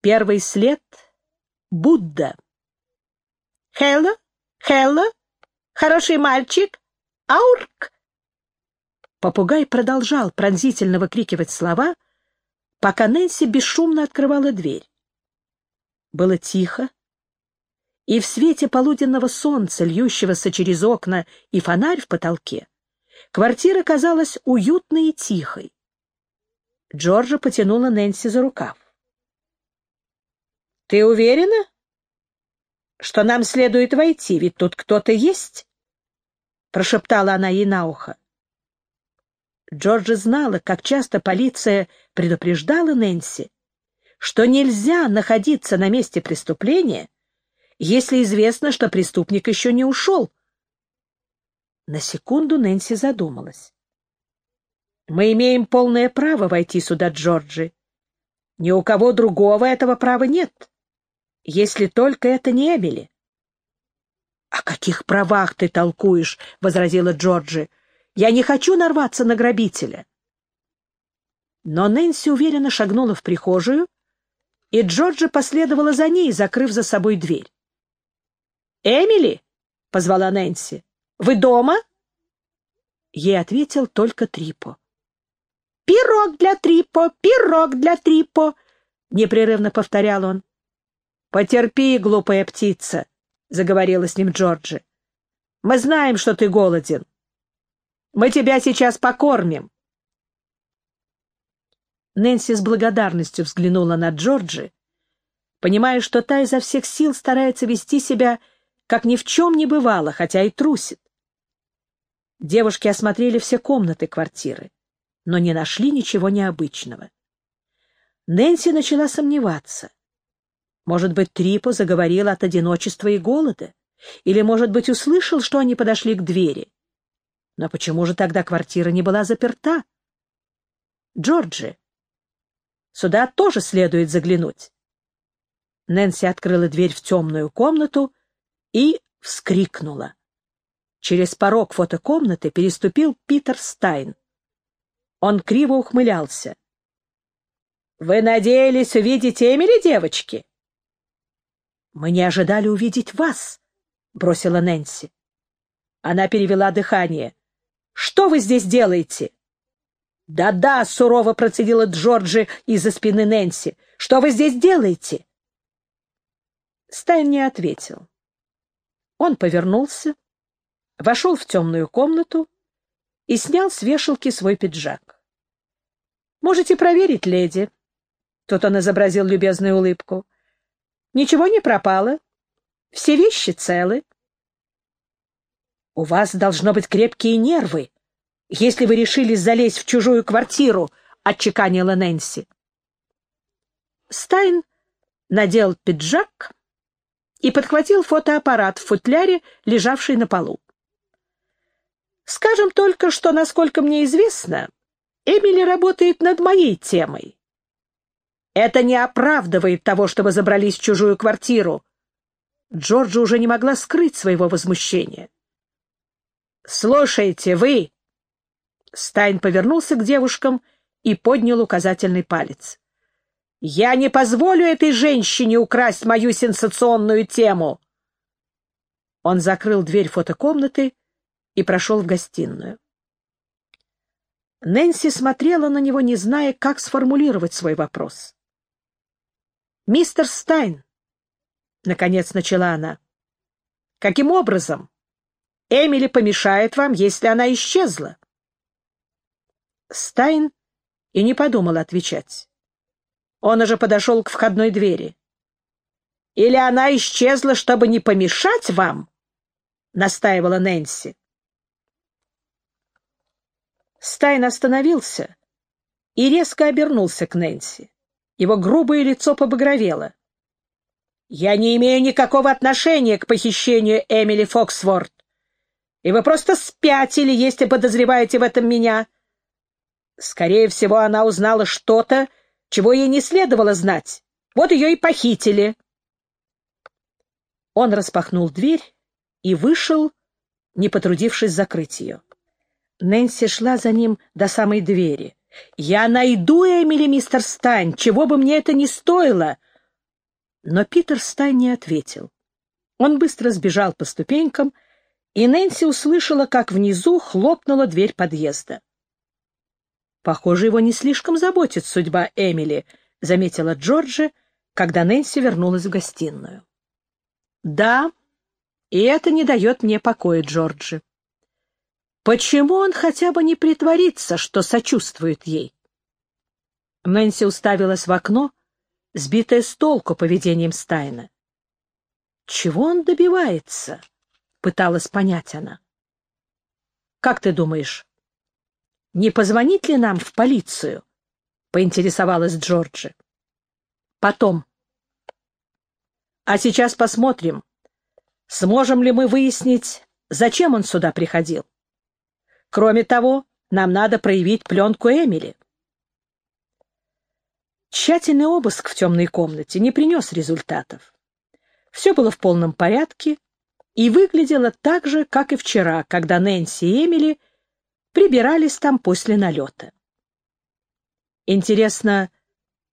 Первый след — Будда. «Хелла? Хелла? Хороший мальчик? Аурк!» Попугай продолжал пронзительно выкрикивать слова, пока Нэнси бесшумно открывала дверь. Было тихо, и в свете полуденного солнца, льющегося через окна и фонарь в потолке, квартира казалась уютной и тихой. Джорджа потянула Нэнси за рукав. «Ты уверена, что нам следует войти, ведь тут кто-то есть?» — прошептала она ей на ухо. Джорджи знала, как часто полиция предупреждала Нэнси, что нельзя находиться на месте преступления, если известно, что преступник еще не ушел. На секунду Нэнси задумалась. «Мы имеем полное право войти сюда, Джорджи. Ни у кого другого этого права нет, если только это не Эмили». «О каких правах ты толкуешь?» — возразила Джорджи. Я не хочу нарваться на грабителя. Но Нэнси уверенно шагнула в прихожую, и Джорджи последовала за ней, закрыв за собой дверь. «Эмили!» — позвала Нэнси. «Вы дома?» Ей ответил только Трипо. «Пирог для Трипо! Пирог для Трипо!» — непрерывно повторял он. «Потерпи, глупая птица!» — заговорила с ним Джорджи. «Мы знаем, что ты голоден. Мы тебя сейчас покормим. Нэнси с благодарностью взглянула на Джорджи, понимая, что та изо всех сил старается вести себя, как ни в чем не бывало, хотя и трусит. Девушки осмотрели все комнаты квартиры, но не нашли ничего необычного. Нэнси начала сомневаться. Может быть, Трипо заговорил от одиночества и голода? Или, может быть, услышал, что они подошли к двери? Но почему же тогда квартира не была заперта? Джорджи, сюда тоже следует заглянуть. Нэнси открыла дверь в темную комнату и вскрикнула. Через порог фотокомнаты переступил Питер Стайн. Он криво ухмылялся. «Вы надеялись увидеть Эмили, девочки?» «Мы не ожидали увидеть вас», — бросила Нэнси. Она перевела дыхание. Что вы здесь делаете? Да-да, сурово процедила Джорджи из-за спины Нэнси. Что вы здесь делаете? Стайн не ответил. Он повернулся, вошел в темную комнату и снял с вешалки свой пиджак. «Можете проверить, леди». Тут он изобразил любезную улыбку. «Ничего не пропало. Все вещи целы. «У вас должно быть крепкие нервы, если вы решились залезть в чужую квартиру», — отчеканила Нэнси. Стайн надел пиджак и подхватил фотоаппарат в футляре, лежавший на полу. «Скажем только, что, насколько мне известно, Эмили работает над моей темой. Это не оправдывает того, что вы забрались в чужую квартиру». Джорджа уже не могла скрыть своего возмущения. «Слушайте, вы!» Стайн повернулся к девушкам и поднял указательный палец. «Я не позволю этой женщине украсть мою сенсационную тему!» Он закрыл дверь фотокомнаты и прошел в гостиную. Нэнси смотрела на него, не зная, как сформулировать свой вопрос. «Мистер Стайн», — наконец начала она, — «каким образом Эмили помешает вам, если она исчезла. Стайн и не подумал отвечать. Он уже подошел к входной двери. «Или она исчезла, чтобы не помешать вам?» — настаивала Нэнси. Стайн остановился и резко обернулся к Нэнси. Его грубое лицо побагровело. «Я не имею никакого отношения к похищению Эмили Фоксворт и вы просто спятили, если подозреваете в этом меня. Скорее всего, она узнала что-то, чего ей не следовало знать. Вот ее и похитили. Он распахнул дверь и вышел, не потрудившись закрыть ее. Нэнси шла за ним до самой двери. «Я найду Эмили, мистер Стайн, чего бы мне это ни стоило!» Но Питер Стайн не ответил. Он быстро сбежал по ступенькам, и Нэнси услышала, как внизу хлопнула дверь подъезда. «Похоже, его не слишком заботит судьба Эмили», — заметила Джорджи, когда Нэнси вернулась в гостиную. «Да, и это не дает мне покоя, Джорджи. Почему он хотя бы не притворится, что сочувствует ей?» Нэнси уставилась в окно, сбитая с толку поведением Стайна. «Чего он добивается?» — пыталась понять она. «Как ты думаешь, не позвонить ли нам в полицию?» — поинтересовалась Джорджи. «Потом. А сейчас посмотрим, сможем ли мы выяснить, зачем он сюда приходил. Кроме того, нам надо проявить пленку Эмили». Тщательный обыск в темной комнате не принес результатов. Все было в полном порядке и выглядело так же, как и вчера, когда Нэнси и Эмили прибирались там после налета. Интересно,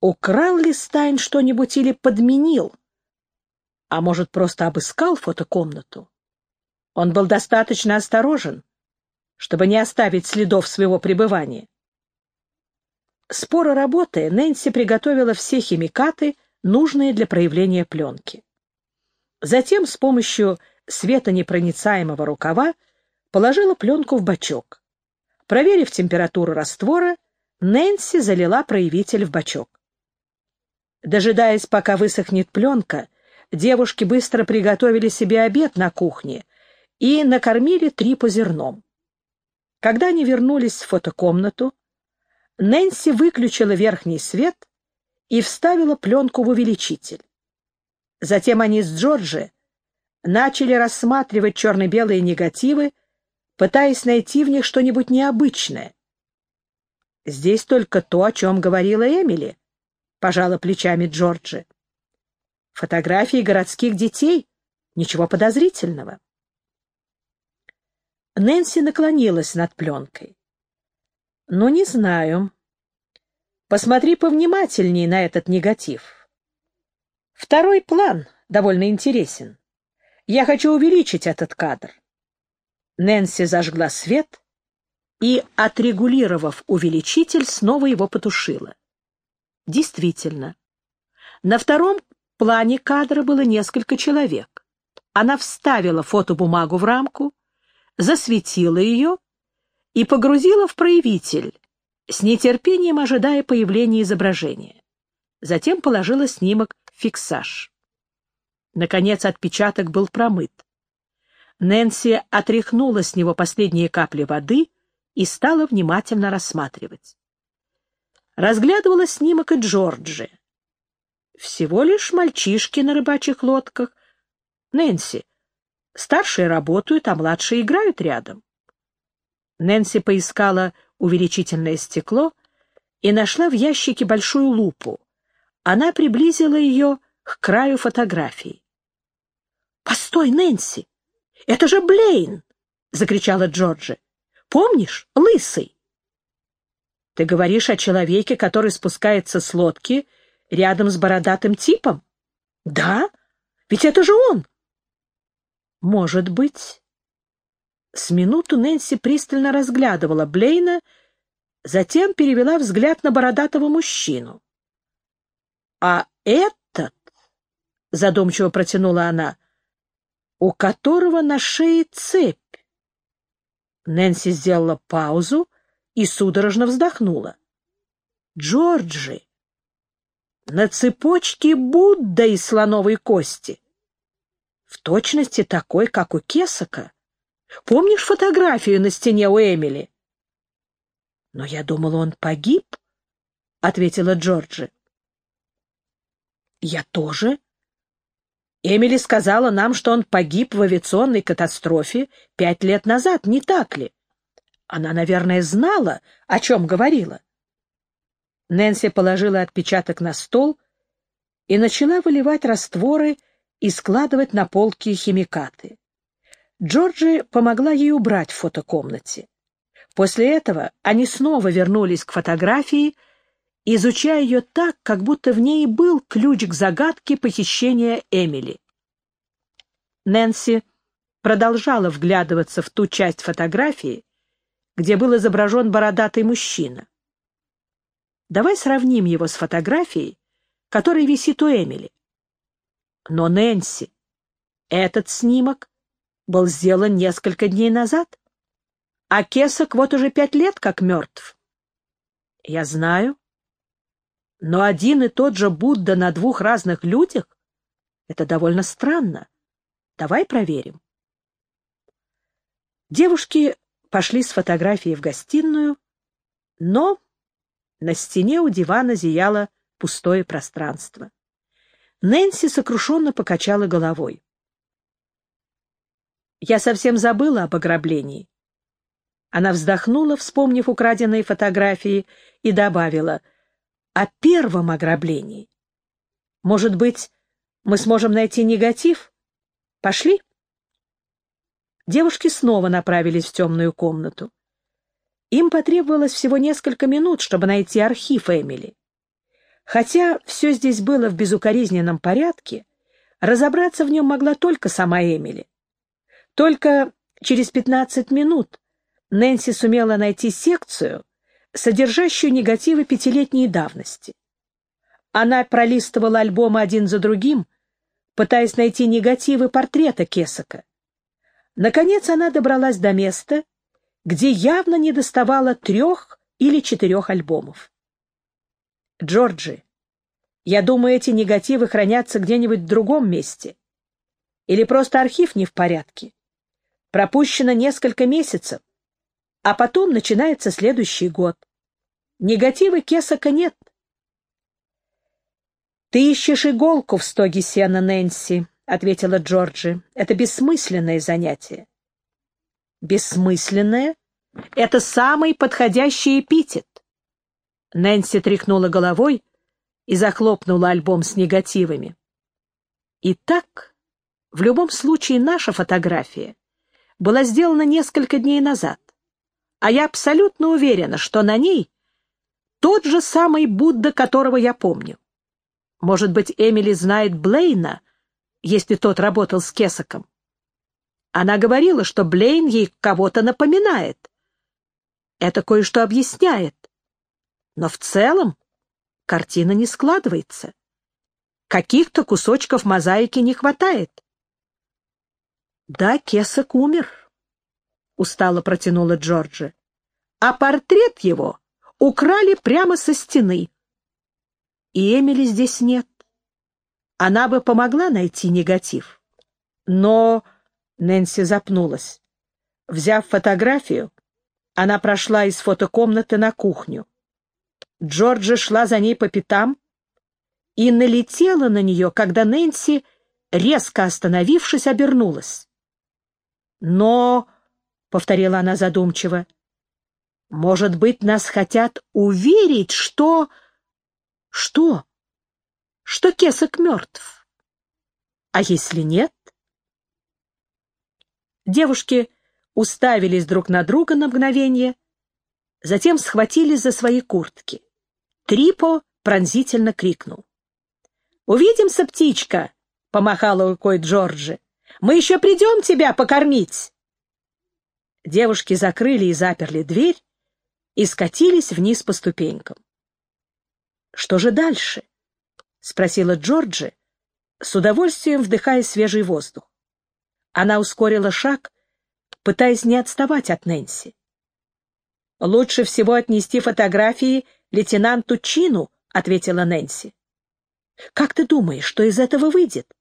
украл ли Стайн что-нибудь или подменил? А может, просто обыскал фотокомнату? Он был достаточно осторожен, чтобы не оставить следов своего пребывания. Споро работая, Нэнси приготовила все химикаты, нужные для проявления пленки. Затем с помощью светонепроницаемого рукава положила пленку в бачок. Проверив температуру раствора, Нэнси залила проявитель в бачок. Дожидаясь, пока высохнет пленка, девушки быстро приготовили себе обед на кухне и накормили трипу зерном. Когда они вернулись в фотокомнату, Нэнси выключила верхний свет и вставила пленку в увеличитель. Затем они с Джорджи начали рассматривать черно-белые негативы, пытаясь найти в них что-нибудь необычное. «Здесь только то, о чем говорила Эмили», — пожала плечами Джорджи. «Фотографии городских детей. Ничего подозрительного». Нэнси наклонилась над пленкой. Ну, не знаю. Посмотри повнимательнее на этот негатив. Второй план довольно интересен. Я хочу увеличить этот кадр. Нэнси зажгла свет и, отрегулировав увеличитель, снова его потушила. Действительно, на втором плане кадра было несколько человек. Она вставила фотобумагу в рамку, засветила ее и погрузила в проявитель, с нетерпением ожидая появления изображения. Затем положила снимок в фиксаж. Наконец отпечаток был промыт. Нэнси отряхнула с него последние капли воды и стала внимательно рассматривать. Разглядывала снимок и Джорджи. Всего лишь мальчишки на рыбачьих лодках. Нэнси, старшие работают, а младшие играют рядом. Нэнси поискала увеличительное стекло и нашла в ящике большую лупу. Она приблизила ее к краю фотографии. «Постой, Нэнси! Это же Блейн!» — закричала Джорджи. «Помнишь, лысый?» «Ты говоришь о человеке, который спускается с лодки рядом с бородатым типом?» «Да, ведь это же он!» «Может быть, с минуту Нэнси пристально разглядывала Блейна, затем перевела взгляд на бородатого мужчину. «А этот...» — задумчиво протянула она, — «у которого на шее цепь». Нэнси сделала паузу и судорожно вздохнула. «Джорджи! На цепочке Будда из слоновой кости!» В точности такой, как у Кесака. Помнишь фотографию на стене у Эмили? — Но я думала, он погиб, — ответила Джорджи. — Я тоже. Эмили сказала нам, что он погиб в авиационной катастрофе пять лет назад, не так ли? Она, наверное, знала, о чем говорила. Нэнси положила отпечаток на стол и начала выливать растворы и складывать на полки химикаты. Джорджи помогла ей убрать в фотокомнате. После этого они снова вернулись к фотографии изучая ее так, как будто в ней был ключ к загадке похищения Эмили. Нэнси продолжала вглядываться в ту часть фотографии, где был изображен бородатый мужчина. Давай сравним его с фотографией, которая висит у Эмили. Но, Нэнси, этот снимок был сделан несколько дней назад, а Кесок вот уже пять лет как мертв. Я знаю. Но один и тот же Будда на двух разных людях — это довольно странно. Давай проверим. Девушки пошли с фотографией в гостиную, но на стене у дивана зияло пустое пространство. Нэнси сокрушенно покачала головой. «Я совсем забыла об ограблении». Она вздохнула, вспомнив украденные фотографии, и добавила «О первом ограблении. Может быть, мы сможем найти негатив? Пошли?» Девушки снова направились в темную комнату. Им потребовалось всего несколько минут, чтобы найти архив Эмили. Хотя все здесь было в безукоризненном порядке, разобраться в нем могла только сама Эмили. Только через 15 минут Нэнси сумела найти секцию, содержащую негативы пятилетней давности. Она пролистывала альбомы один за другим, пытаясь найти негативы портрета Кесака. Наконец она добралась до места, где явно не доставало трех или четырех альбомов. Джорджи, я думаю, эти негативы хранятся где-нибудь в другом месте. Или просто архив не в порядке. Пропущено несколько месяцев, а потом начинается следующий год. Негативы Кесака нет. «Ты ищешь иголку в стоге сена, Нэнси», — ответила Джорджи. «Это бессмысленное занятие». «Бессмысленное? Это самый подходящий эпитет». Нэнси тряхнула головой и захлопнула альбом с негативами. Итак, в любом случае наша фотография была сделана несколько дней назад, а я абсолютно уверена, что на ней тот же самый Будда, которого я помню. Может быть, Эмили знает Блейна, если тот работал с Кесаком. Она говорила, что Блейн ей кого-то напоминает. Это кое-что объясняет. Но в целом картина не складывается. Каких-то кусочков мозаики не хватает. Да, Кесак умер, — устало протянула Джорджи. А портрет его украли прямо со стены. И Эмили здесь нет. Она бы помогла найти негатив. Но Нэнси запнулась. Взяв фотографию, она прошла из фотокомнаты на кухню. Джорджи шла за ней по пятам и налетела на нее, когда Нэнси, резко остановившись, обернулась. «Но...» — повторила она задумчиво. «Может быть, нас хотят уверить, что...» «Что?» «Что Кесок мертв. А если нет?» Девушки уставились друг на друга на мгновение, затем схватились за свои куртки. Трипо пронзительно крикнул. «Увидимся, птичка!» — помахала рукой Джорджи. «Мы еще придем тебя покормить!» Девушки закрыли и заперли дверь и скатились вниз по ступенькам. «Что же дальше?» — спросила Джорджи, с удовольствием вдыхая свежий воздух. Она ускорила шаг, пытаясь не отставать от Нэнси. «Лучше всего отнести фотографии лейтенанту Чину», — ответила Нэнси. «Как ты думаешь, что из этого выйдет?»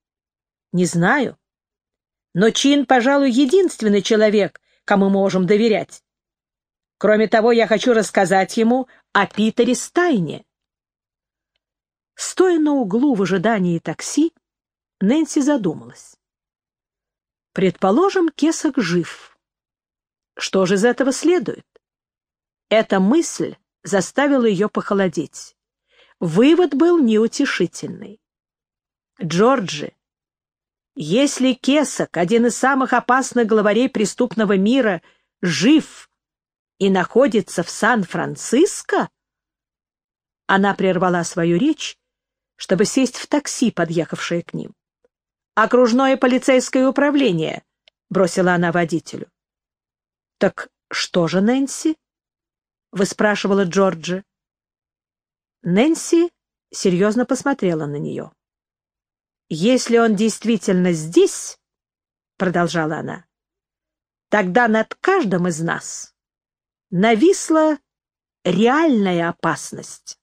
«Не знаю. Но Чин, пожалуй, единственный человек, кому мы можем доверять. Кроме того, я хочу рассказать ему о Питере Стайне». Стоя на углу в ожидании такси, Нэнси задумалась. Предположим, Кесок жив. Что же из этого следует? Эта мысль заставила ее похолодеть. Вывод был неутешительный. Джорджи, если Кесок, один из самых опасных главарей преступного мира, жив и находится в Сан-Франциско, Она прервала свою речь, чтобы сесть в такси, подъехавшее к ним. «Окружное полицейское управление», — бросила она водителю. «Так что же, Нэнси?» — выспрашивала Джорджи. Нэнси серьезно посмотрела на нее. «Если он действительно здесь, — продолжала она, — тогда над каждым из нас нависла реальная опасность.